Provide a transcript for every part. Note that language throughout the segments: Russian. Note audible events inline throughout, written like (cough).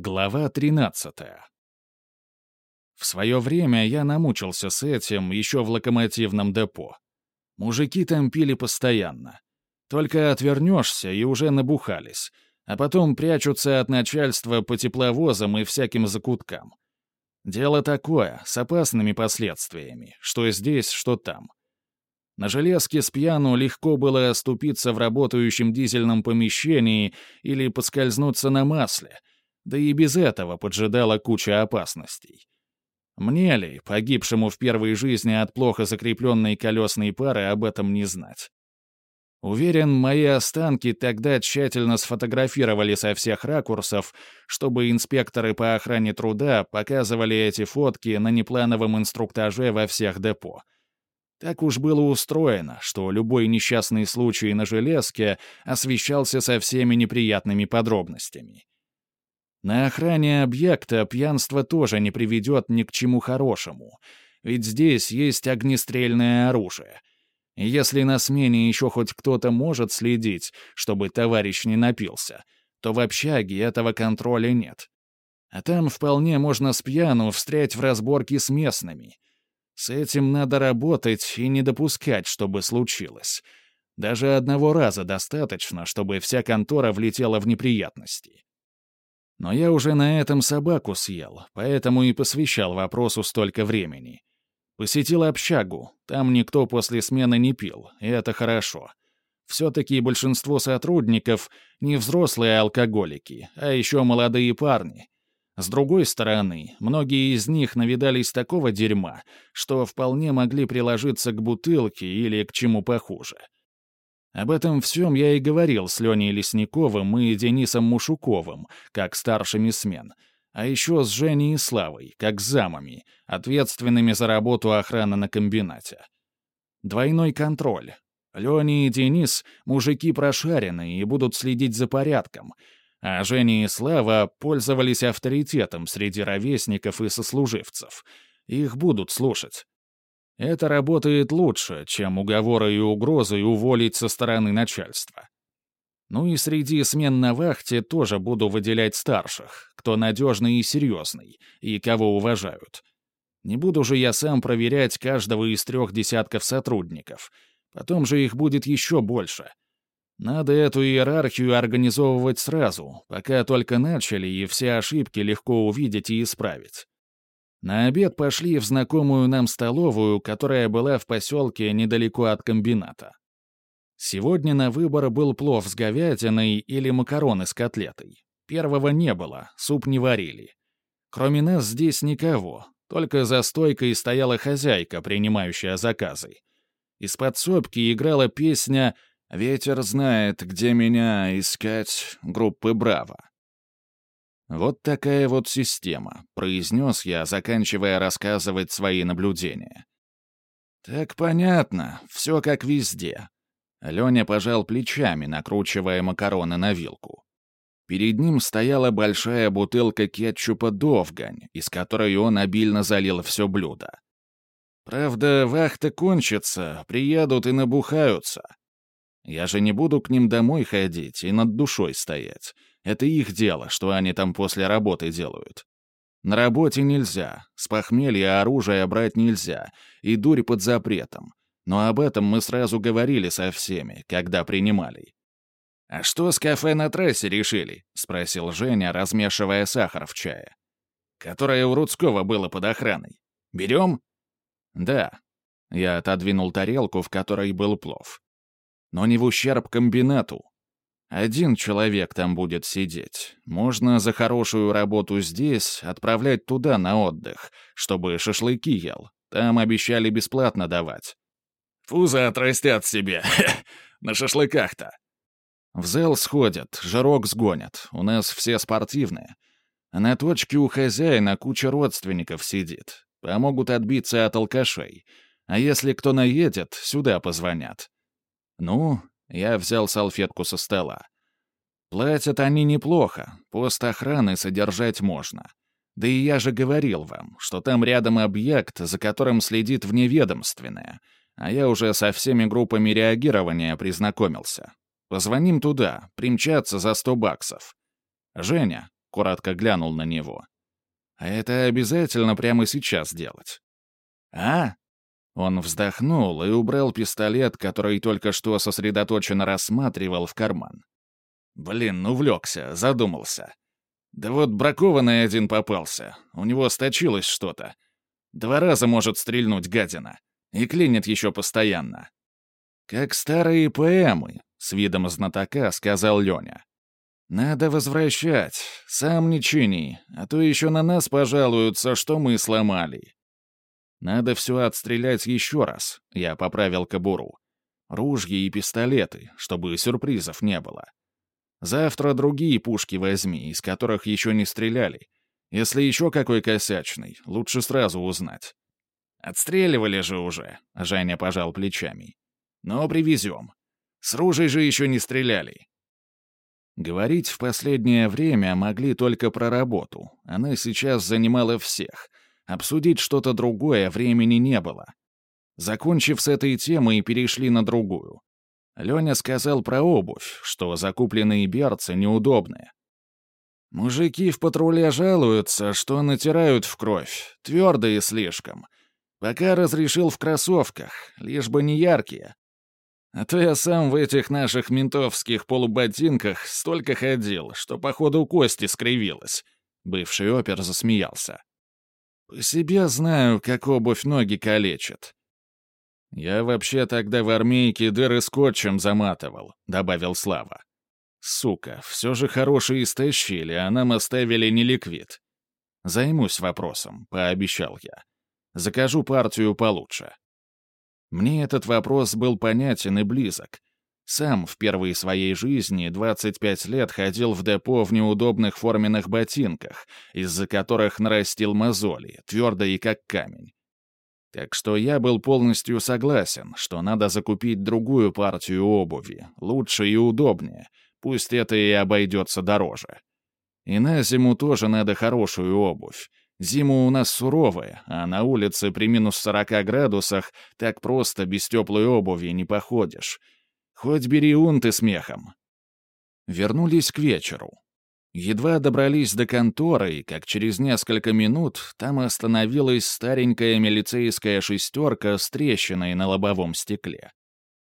Глава 13. В свое время я намучился с этим еще в локомотивном депо. Мужики там пили постоянно. Только отвернешься и уже набухались, а потом прячутся от начальства по тепловозам и всяким закуткам. Дело такое, с опасными последствиями, что здесь, что там. На железке с пьяну легко было оступиться в работающем дизельном помещении или поскользнуться на масле — да и без этого поджидала куча опасностей. Мне ли, погибшему в первой жизни от плохо закрепленной колесной пары, об этом не знать? Уверен, мои останки тогда тщательно сфотографировали со всех ракурсов, чтобы инспекторы по охране труда показывали эти фотки на неплановом инструктаже во всех депо. Так уж было устроено, что любой несчастный случай на железке освещался со всеми неприятными подробностями. На охране объекта пьянство тоже не приведет ни к чему хорошему, ведь здесь есть огнестрельное оружие. Если на смене еще хоть кто-то может следить, чтобы товарищ не напился, то в общаге этого контроля нет. А там вполне можно с пьяну встрять в разборки с местными. С этим надо работать и не допускать, чтобы случилось. Даже одного раза достаточно, чтобы вся контора влетела в неприятности. Но я уже на этом собаку съел, поэтому и посвящал вопросу столько времени. Посетил общагу, там никто после смены не пил, и это хорошо. Все-таки большинство сотрудников — не взрослые алкоголики, а еще молодые парни. С другой стороны, многие из них навидались такого дерьма, что вполне могли приложиться к бутылке или к чему похуже. Об этом всем я и говорил с Леней Лесниковым и Денисом Мушуковым, как старшими смен, а еще с Женей и Славой, как замами, ответственными за работу охраны на комбинате. Двойной контроль. Леня и Денис — мужики прошаренные и будут следить за порядком, а Женя и Слава пользовались авторитетом среди ровесников и сослуживцев. Их будут слушать. Это работает лучше, чем уговоры и угрозы уволить со стороны начальства. Ну и среди смен на вахте тоже буду выделять старших, кто надежный и серьезный, и кого уважают. Не буду же я сам проверять каждого из трех десятков сотрудников. Потом же их будет еще больше. Надо эту иерархию организовывать сразу, пока только начали, и все ошибки легко увидеть и исправить. На обед пошли в знакомую нам столовую, которая была в поселке недалеко от комбината. Сегодня на выбор был плов с говядиной или макароны с котлетой. Первого не было, суп не варили. Кроме нас здесь никого, только за стойкой стояла хозяйка, принимающая заказы. Из подсобки играла песня «Ветер знает, где меня искать» группы «Браво». «Вот такая вот система», — произнес я, заканчивая рассказывать свои наблюдения. «Так понятно, все как везде». Леня пожал плечами, накручивая макароны на вилку. Перед ним стояла большая бутылка кетчупа «Довгань», из которой он обильно залил все блюдо. «Правда, вахта кончится, приедут и набухаются. Я же не буду к ним домой ходить и над душой стоять. Это их дело, что они там после работы делают. На работе нельзя, с похмелья оружие брать нельзя, и дурь под запретом. Но об этом мы сразу говорили со всеми, когда принимали. «А что с кафе на трассе решили?» — спросил Женя, размешивая сахар в чае. «Которое у Рудского было под охраной. Берем?» «Да». Я отодвинул тарелку, в которой был плов. «Но не в ущерб комбинату. Один человек там будет сидеть. Можно за хорошую работу здесь отправлять туда на отдых, чтобы шашлыки ел. Там обещали бесплатно давать. Фузы отрастят себе. (laughs) На шашлыках-то. В зал сходят, жирок сгонят. У нас все спортивные. На точке у хозяина куча родственников сидит. Помогут отбиться от алкашей. А если кто наедет, сюда позвонят. Ну, я взял салфетку со стола. Платят они неплохо, пост охраны содержать можно. Да и я же говорил вам, что там рядом объект, за которым следит вневедомственное, а я уже со всеми группами реагирования признакомился. Позвоним туда, примчаться за сто баксов. Женя, коротко глянул на него. «А это обязательно прямо сейчас делать?» «А?» Он вздохнул и убрал пистолет, который только что сосредоточенно рассматривал в карман. «Блин, увлекся, задумался. Да вот бракованный один попался. У него сточилось что-то. Два раза может стрельнуть гадина. И клинит еще постоянно. «Как старые поэмы», — с видом знатока сказал Леня. «Надо возвращать. Сам не чини, а то еще на нас пожалуются, что мы сломали». «Надо все отстрелять еще раз», — я поправил кобуру. «Ружья и пистолеты, чтобы сюрпризов не было. Завтра другие пушки возьми, из которых еще не стреляли. Если еще какой косячный, лучше сразу узнать». «Отстреливали же уже», — Женя пожал плечами. «Но привезем. С ружей же еще не стреляли». Говорить в последнее время могли только про работу. Она сейчас занимала всех. Обсудить что-то другое времени не было. Закончив с этой темой, перешли на другую. Леня сказал про обувь, что закупленные берцы неудобные. Мужики в патруле жалуются, что натирают в кровь, твердые слишком. Пока разрешил в кроссовках, лишь бы не яркие. А то я сам в этих наших ментовских полуботинках столько ходил, что, походу, кости скривилась. Бывший опер засмеялся. По себе знаю, как обувь ноги калечит. «Я вообще тогда в армейке дыры скотчем заматывал», — добавил Слава. «Сука, все же хорошие истощили, а нам оставили неликвид. Займусь вопросом», — пообещал я. Закажу партию получше. Мне этот вопрос был понятен и близок. Сам в первой своей жизни 25 лет ходил в депо в неудобных форменных ботинках, из-за которых нарастил мозоли, твердые как камень. Так что я был полностью согласен, что надо закупить другую партию обуви, лучше и удобнее, пусть это и обойдется дороже. И на зиму тоже надо хорошую обувь, Зима у нас суровая, а на улице при минус 40 градусах так просто без теплой обуви не походишь. Хоть бери унты смехом. Вернулись к вечеру. Едва добрались до конторы, как через несколько минут там остановилась старенькая милицейская шестерка с трещиной на лобовом стекле.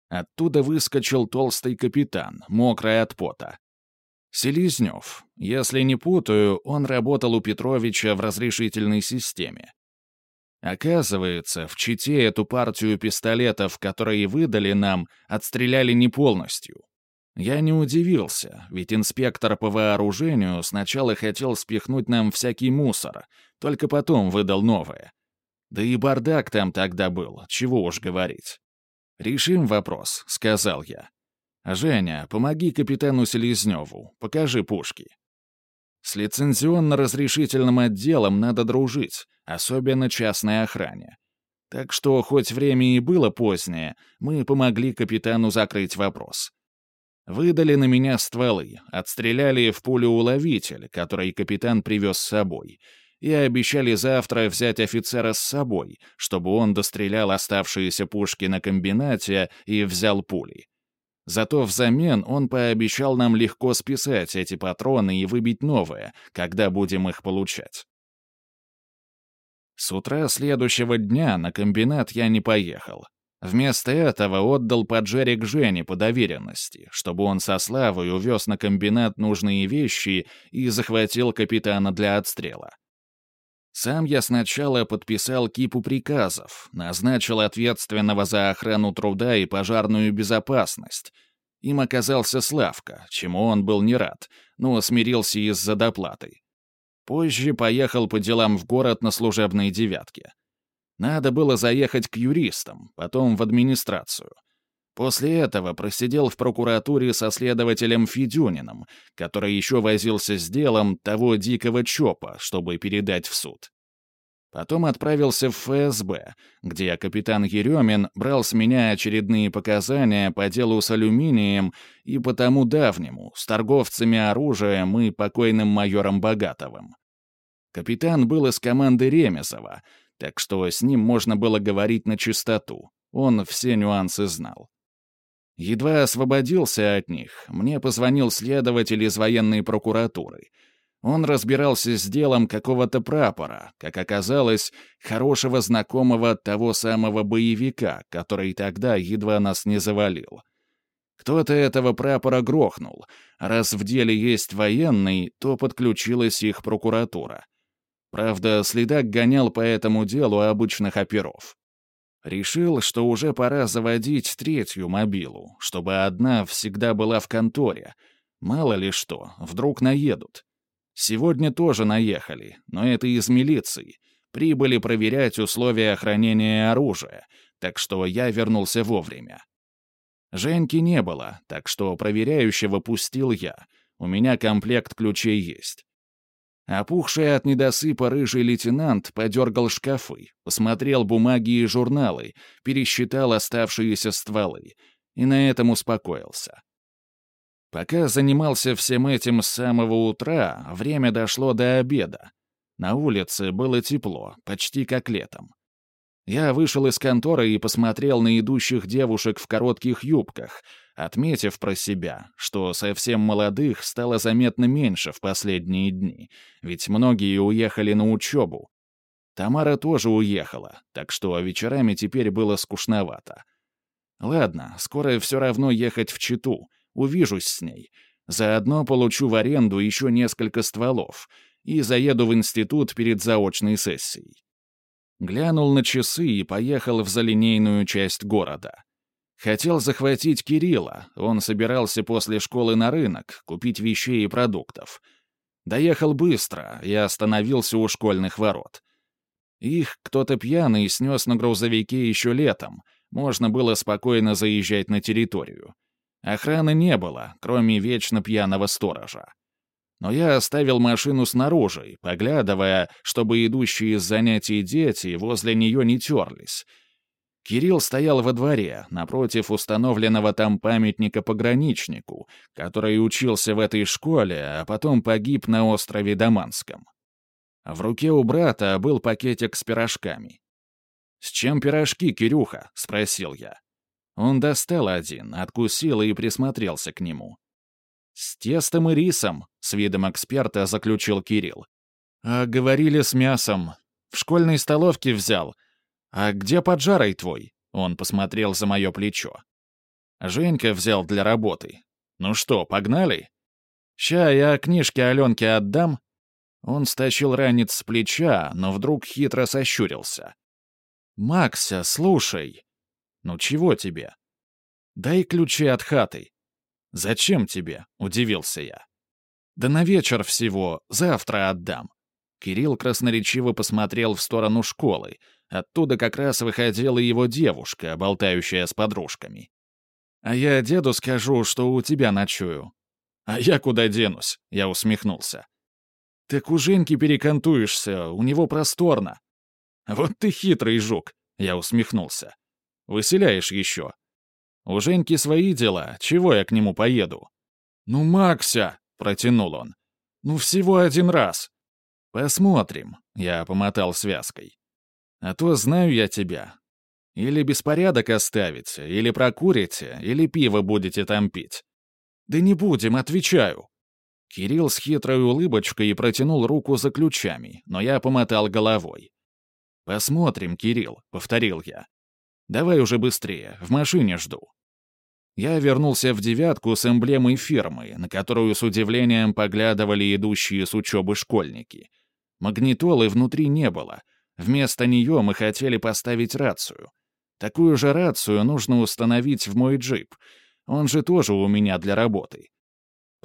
Оттуда выскочил толстый капитан, мокрый от пота. Селезнев. Если не путаю, он работал у Петровича в разрешительной системе. Оказывается, в Чите эту партию пистолетов, которые выдали нам, отстреляли не полностью. Я не удивился, ведь инспектор по вооружению сначала хотел спихнуть нам всякий мусор, только потом выдал новое. Да и бардак там тогда был, чего уж говорить. «Решим вопрос», — сказал я. «Женя, помоги капитану Селезневу, покажи пушки». С лицензионно-разрешительным отделом надо дружить, особенно частной охране. Так что, хоть время и было позднее, мы помогли капитану закрыть вопрос. Выдали на меня стволы, отстреляли в пулеуловитель, который капитан привез с собой, и обещали завтра взять офицера с собой, чтобы он дострелял оставшиеся пушки на комбинате и взял пули. Зато взамен он пообещал нам легко списать эти патроны и выбить новые, когда будем их получать. С утра следующего дня на комбинат я не поехал. Вместо этого отдал поджерик Жене по доверенности, чтобы он со Славой увез на комбинат нужные вещи и захватил капитана для отстрела. Сам я сначала подписал кипу приказов, назначил ответственного за охрану труда и пожарную безопасность. Им оказался Славка, чему он был не рад, но смирился из-за доплаты. Позже поехал по делам в город на служебной девятке. Надо было заехать к юристам, потом в администрацию. После этого просидел в прокуратуре со следователем Федюниным, который еще возился с делом того дикого ЧОПа, чтобы передать в суд. Потом отправился в ФСБ, где капитан Еремин брал с меня очередные показания по делу с алюминием и по тому давнему, с торговцами оружием и покойным майором Богатовым. Капитан был из команды Ремезова, так что с ним можно было говорить на чистоту. Он все нюансы знал. Едва освободился от них, мне позвонил следователь из военной прокуратуры. Он разбирался с делом какого-то прапора, как оказалось, хорошего знакомого того самого боевика, который тогда едва нас не завалил. Кто-то этого прапора грохнул. Раз в деле есть военный, то подключилась их прокуратура. Правда, следак гонял по этому делу обычных оперов. Решил, что уже пора заводить третью мобилу, чтобы одна всегда была в конторе. Мало ли что, вдруг наедут. Сегодня тоже наехали, но это из милиции. Прибыли проверять условия хранения оружия, так что я вернулся вовремя. Женьки не было, так что проверяющего пустил я. У меня комплект ключей есть. Опухший от недосыпа рыжий лейтенант подергал шкафы, посмотрел бумаги и журналы, пересчитал оставшиеся стволы и на этом успокоился. Пока занимался всем этим с самого утра, время дошло до обеда. На улице было тепло, почти как летом. Я вышел из конторы и посмотрел на идущих девушек в коротких юбках, отметив про себя, что совсем молодых стало заметно меньше в последние дни, ведь многие уехали на учебу. Тамара тоже уехала, так что вечерами теперь было скучновато. Ладно, скоро все равно ехать в Читу, увижусь с ней. Заодно получу в аренду еще несколько стволов и заеду в институт перед заочной сессией. Глянул на часы и поехал в залинейную часть города. Хотел захватить Кирилла, он собирался после школы на рынок, купить вещей и продуктов. Доехал быстро и остановился у школьных ворот. Их кто-то пьяный снес на грузовике еще летом, можно было спокойно заезжать на территорию. Охраны не было, кроме вечно пьяного сторожа. Но я оставил машину снаружи, поглядывая, чтобы идущие с занятий дети возле нее не терлись. Кирилл стоял во дворе, напротив установленного там памятника пограничнику, который учился в этой школе, а потом погиб на острове Даманском. В руке у брата был пакетик с пирожками. «С чем пирожки, Кирюха?» — спросил я. Он достал один, откусил и присмотрелся к нему. «С тестом и рисом», — с видом эксперта заключил Кирилл. «А говорили с мясом. В школьной столовке взял. А где поджарой твой?» Он посмотрел за мое плечо. Женька взял для работы. «Ну что, погнали?» «Ща я книжки Аленке отдам». Он стащил ранец с плеча, но вдруг хитро сощурился. «Макся, слушай». «Ну чего тебе?» «Дай ключи от хаты». «Зачем тебе?» — удивился я. «Да на вечер всего, завтра отдам». Кирилл красноречиво посмотрел в сторону школы. Оттуда как раз выходила его девушка, болтающая с подружками. «А я деду скажу, что у тебя ночую». «А я куда денусь?» — я усмехнулся. «Так у Женьки перекантуешься, у него просторно». «Вот ты хитрый жук», — я усмехнулся. Выселяешь еще. У Женьки свои дела, чего я к нему поеду? Ну, Макся, протянул он. Ну, всего один раз. Посмотрим, я помотал связкой. А то знаю я тебя. Или беспорядок оставите, или прокурите, или пиво будете там пить. Да не будем, отвечаю. Кирилл с хитрой улыбочкой протянул руку за ключами, но я помотал головой. «Посмотрим, Кирилл», — повторил я. Давай уже быстрее, в машине жду». Я вернулся в «девятку» с эмблемой фирмы, на которую с удивлением поглядывали идущие с учебы школьники. Магнитолы внутри не было. Вместо нее мы хотели поставить рацию. Такую же рацию нужно установить в мой джип. Он же тоже у меня для работы.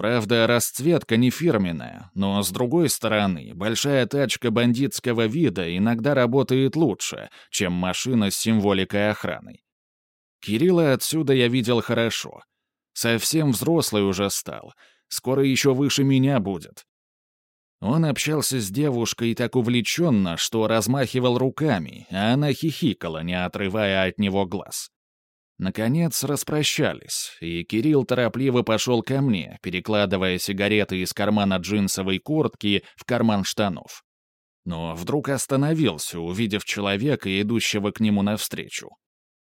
Правда, расцветка не фирменная, но, с другой стороны, большая тачка бандитского вида иногда работает лучше, чем машина с символикой охраны. Кирилла отсюда я видел хорошо. Совсем взрослый уже стал. Скоро еще выше меня будет. Он общался с девушкой так увлеченно, что размахивал руками, а она хихикала, не отрывая от него глаз. Наконец распрощались, и Кирилл торопливо пошел ко мне, перекладывая сигареты из кармана джинсовой куртки в карман штанов. Но вдруг остановился, увидев человека, идущего к нему навстречу.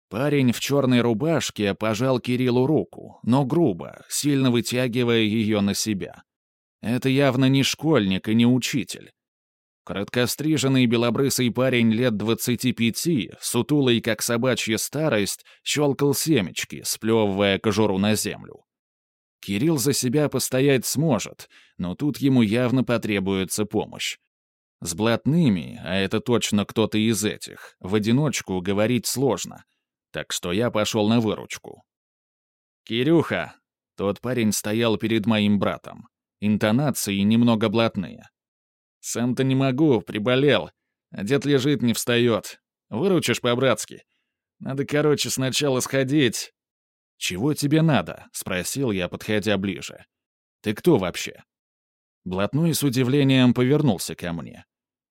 Парень в черной рубашке пожал Кириллу руку, но грубо, сильно вытягивая ее на себя. Это явно не школьник и не учитель. Короткостриженный белобрысый парень лет двадцати пяти, сутулый, как собачья старость, щелкал семечки, сплевывая кожуру на землю. Кирилл за себя постоять сможет, но тут ему явно потребуется помощь. С блатными, а это точно кто-то из этих, в одиночку говорить сложно, так что я пошел на выручку. «Кирюха!» Тот парень стоял перед моим братом. Интонации немного блатные. «Сам-то не могу, приболел. А дед лежит, не встает. Выручишь по-братски. Надо, короче, сначала сходить, «Чего тебе надо?» — спросил я, подходя ближе. «Ты кто вообще?» Блатной с удивлением повернулся ко мне.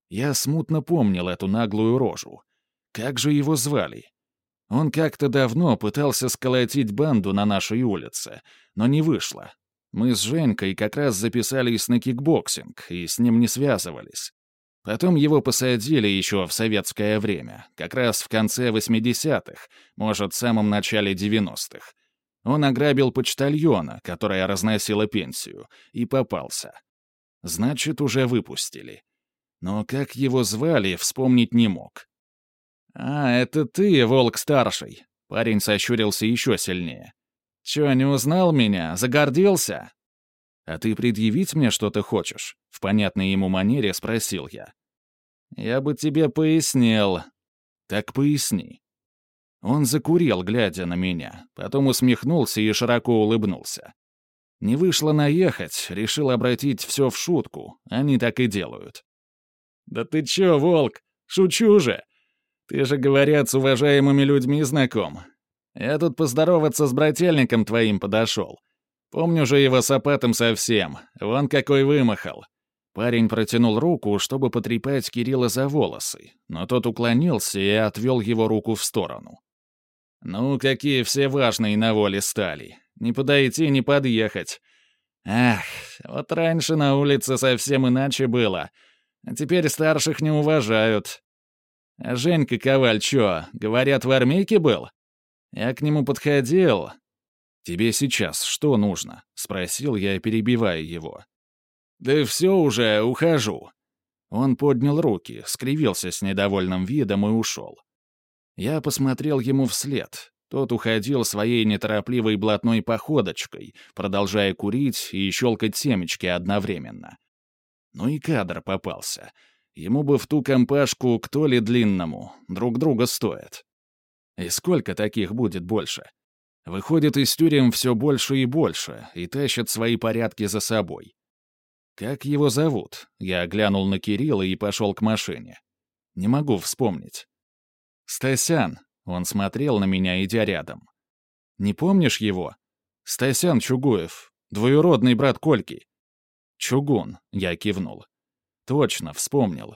Я смутно помнил эту наглую рожу. Как же его звали? Он как-то давно пытался сколотить банду на нашей улице, но не вышло. Мы с Женькой как раз записались на кикбоксинг и с ним не связывались. Потом его посадили еще в советское время, как раз в конце 80-х, может, в самом начале 90-х. Он ограбил почтальона, которая разносила пенсию, и попался. Значит, уже выпустили. Но как его звали, вспомнить не мог. «А, это ты, Волк-старший!» Парень сощурился еще сильнее. «Чё, не узнал меня? Загордился?» «А ты предъявить мне что-то хочешь?» В понятной ему манере спросил я. «Я бы тебе пояснил». «Так поясни». Он закурил, глядя на меня, потом усмехнулся и широко улыбнулся. Не вышло наехать, решил обратить все в шутку. Они так и делают. «Да ты чё, волк? Шучу же! Ты же, говорят, с уважаемыми людьми знаком. Я тут поздороваться с брательником твоим подошел. Помню же его с опатом совсем. Вон какой вымахал. Парень протянул руку, чтобы потрепать Кирилла за волосы, но тот уклонился и отвел его руку в сторону. Ну, какие все важные на воле стали. Не подойти, не подъехать. Ах, вот раньше на улице совсем иначе было. А теперь старших не уважают. А Женька Коваль чё, говорят, в армейке был? Я к нему подходил. «Тебе сейчас что нужно?» — спросил я, перебивая его. «Да все уже, ухожу». Он поднял руки, скривился с недовольным видом и ушел. Я посмотрел ему вслед. Тот уходил своей неторопливой блатной походочкой, продолжая курить и щелкать семечки одновременно. Ну и кадр попался. Ему бы в ту компашку кто ли длинному, друг друга стоят. И сколько таких будет больше? Выходит из тюрем все больше и больше, и тащат свои порядки за собой. Как его зовут? Я глянул на Кирилла и пошел к машине. Не могу вспомнить. «Стасян!» — он смотрел на меня, идя рядом. «Не помнишь его? Стасян Чугуев, двоюродный брат Кольки». «Чугун», — я кивнул. «Точно, вспомнил.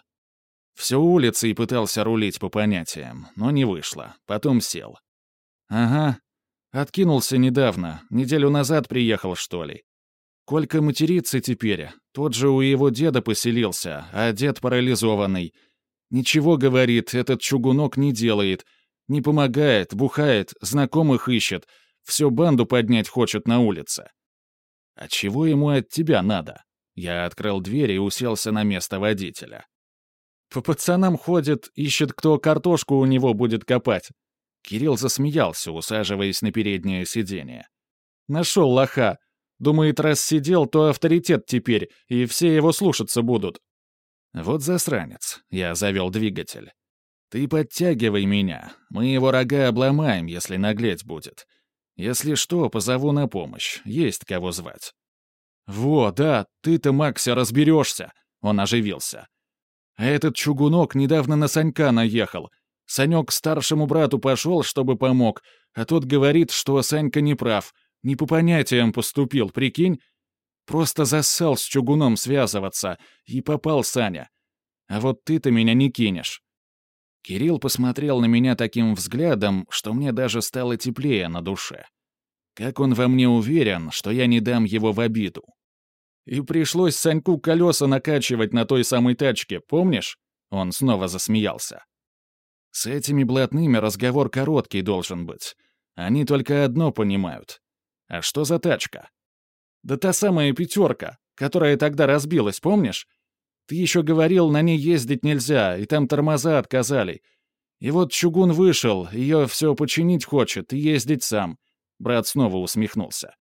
Все улицей пытался рулить по понятиям, но не вышло. Потом сел. Ага. Откинулся недавно, неделю назад приехал, что ли. Колька матерится теперь. Тот же у его деда поселился, а дед парализованный. Ничего, говорит, этот чугунок не делает. Не помогает, бухает, знакомых ищет. Всю банду поднять хочет на улице. А чего ему от тебя надо? Я открыл дверь и уселся на место водителя. По пацанам ходит, ищет, кто картошку у него будет копать. Кирилл засмеялся, усаживаясь на переднее сиденье. Нашел лоха. Думает, раз сидел, то авторитет теперь, и все его слушаться будут. «Вот засранец», — я завел двигатель. «Ты подтягивай меня, мы его рога обломаем, если наглеть будет. Если что, позову на помощь, есть кого звать». «Во, да, ты-то, Макся, разберешься», — он оживился. «А этот чугунок недавно на Санька наехал. Санек старшему брату пошел, чтобы помог, а тот говорит, что Санька не прав, не по понятиям поступил, прикинь? Просто зассал с чугуном связываться, и попал Саня. А вот ты-то меня не кинешь». Кирилл посмотрел на меня таким взглядом, что мне даже стало теплее на душе. Как он во мне уверен, что я не дам его в обиду. И пришлось Саньку колеса накачивать на той самой тачке, помнишь? Он снова засмеялся. С этими блатными разговор короткий должен быть. Они только одно понимают. А что за тачка? Да та самая пятерка. которая тогда разбилась, помнишь? Ты еще говорил, на ней ездить нельзя, и там тормоза отказали. И вот чугун вышел, ее все починить хочет и ездить сам. Брат снова усмехнулся.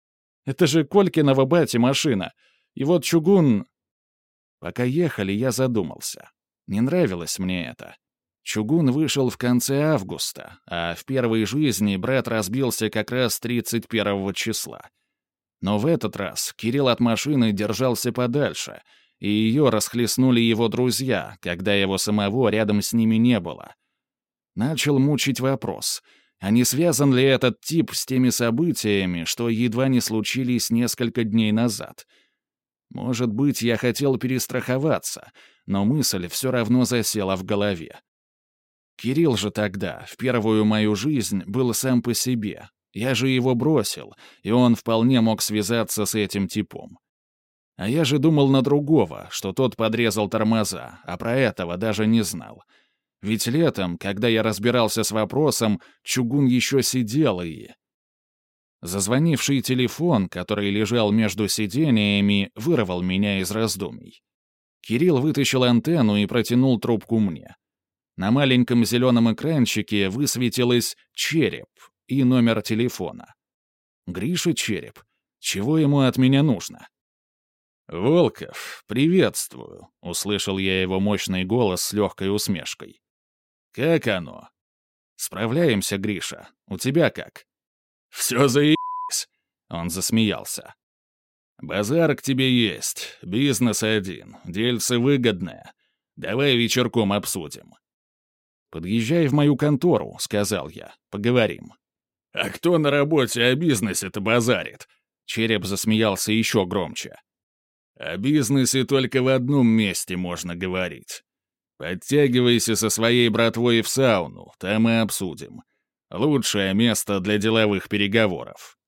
Это же Колькинова бати машина. И вот чугун... Пока ехали, я задумался. Не нравилось мне это. Чугун вышел в конце августа, а в первой жизни брат разбился как раз 31 числа. Но в этот раз Кирилл от машины держался подальше, и ее расхлестнули его друзья, когда его самого рядом с ними не было. Начал мучить вопрос, а не связан ли этот тип с теми событиями, что едва не случились несколько дней назад? Может быть, я хотел перестраховаться, но мысль все равно засела в голове. Кирилл же тогда, в первую мою жизнь, был сам по себе. Я же его бросил, и он вполне мог связаться с этим типом. А я же думал на другого, что тот подрезал тормоза, а про этого даже не знал. Ведь летом, когда я разбирался с вопросом, чугун еще сидел и... Зазвонивший телефон, который лежал между сидениями, вырвал меня из раздумий. Кирилл вытащил антенну и протянул трубку мне. На маленьком зеленом экранчике высветилось «Череп» и номер телефона. Гриша Череп. Чего ему от меня нужно? «Волков, приветствую», — услышал я его мощный голос с легкой усмешкой. «Как оно?» «Справляемся, Гриша. У тебя как?» «Все заебись», — он засмеялся. «Базар к тебе есть, бизнес один, дельце выгодное. Давай вечерком обсудим». «Подъезжай в мою контору», — сказал я. «Поговорим». «А кто на работе о бизнесе-то базарит?» Череп засмеялся еще громче. «О бизнесе только в одном месте можно говорить. Подтягивайся со своей братвой в сауну, там и обсудим. Лучшее место для деловых переговоров».